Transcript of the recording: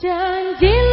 Neng setasi